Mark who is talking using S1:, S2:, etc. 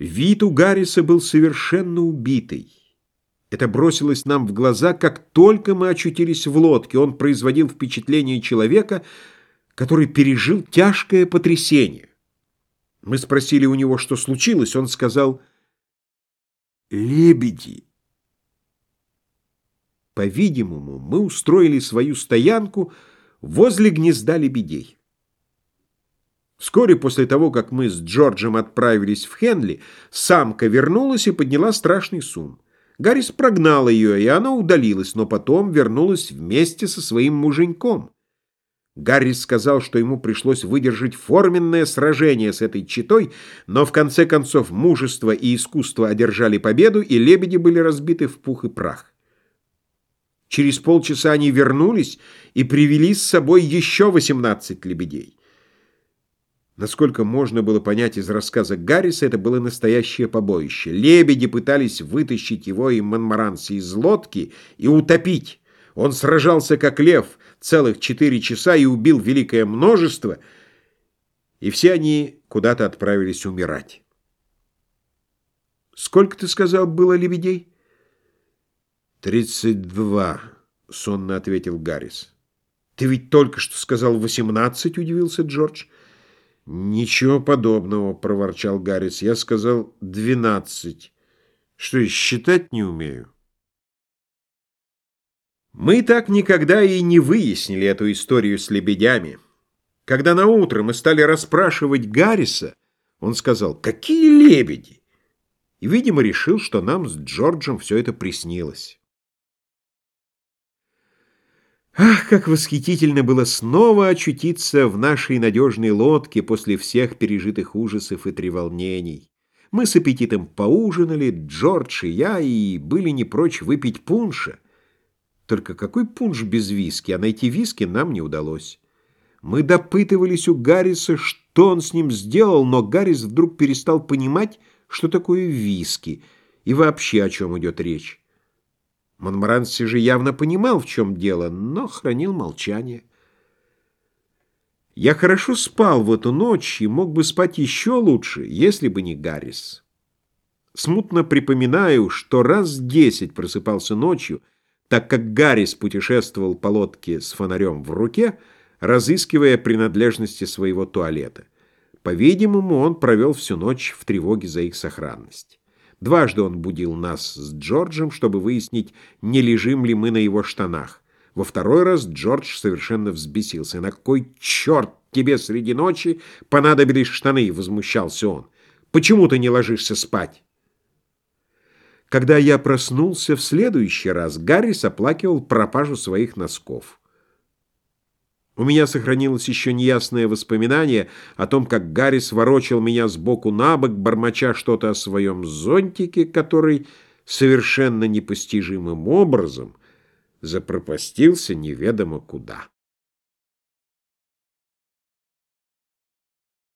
S1: Вид у Гарриса был совершенно убитый. Это бросилось нам в глаза, как только мы очутились в лодке. Он производил впечатление человека, который пережил тяжкое потрясение. Мы спросили у него, что случилось. Он сказал «Лебеди». По-видимому, мы устроили свою стоянку возле гнезда лебедей. Вскоре после того, как мы с Джорджем отправились в Хенли, самка вернулась и подняла страшный сум. Гаррис прогнал ее, и она удалилась, но потом вернулась вместе со своим муженьком. Гаррис сказал, что ему пришлось выдержать форменное сражение с этой читой, но в конце концов мужество и искусство одержали победу, и лебеди были разбиты в пух и прах. Через полчаса они вернулись и привели с собой еще 18 лебедей. Насколько можно было понять из рассказа Гарриса, это было настоящее побоище. Лебеди пытались вытащить его и Монмаранси из лодки и утопить. Он сражался как лев целых четыре часа и убил великое множество, и все они куда-то отправились умирать. «Сколько, ты сказал, было лебедей?» «Тридцать два», — сонно ответил Гаррис. «Ты ведь только что сказал восемнадцать», — удивился Джордж. «Ничего подобного», — проворчал Гаррис. «Я сказал двенадцать. Что, и считать не умею?» Мы так никогда и не выяснили эту историю с лебедями. Когда наутро мы стали расспрашивать Гарриса, он сказал «Какие лебеди?» и, видимо, решил, что нам с Джорджем все это приснилось. Ах, как восхитительно было снова очутиться в нашей надежной лодке после всех пережитых ужасов и треволнений. Мы с аппетитом поужинали, Джордж и я, и были не прочь выпить пунша. Только какой пунш без виски, а найти виски нам не удалось. Мы допытывались у Гарриса, что он с ним сделал, но Гаррис вдруг перестал понимать, что такое виски и вообще о чем идет речь. Монмаранси же явно понимал, в чем дело, но хранил молчание. Я хорошо спал в эту ночь и мог бы спать еще лучше, если бы не Гаррис. Смутно припоминаю, что раз десять просыпался ночью, так как Гаррис путешествовал по лодке с фонарем в руке, разыскивая принадлежности своего туалета. По-видимому, он провел всю ночь в тревоге за их сохранность. Дважды он будил нас с Джорджем, чтобы выяснить, не лежим ли мы на его штанах. Во второй раз Джордж совершенно взбесился. «На кой черт тебе среди ночи понадобились штаны?» — возмущался он. «Почему ты не ложишься спать?» Когда я проснулся в следующий раз, Гаррис оплакивал пропажу своих носков. У меня сохранилось еще неясное воспоминание о том, как Гарри сворочил меня сбоку на бок, бормоча что-то о своем зонтике, который совершенно непостижимым образом запропастился неведомо куда.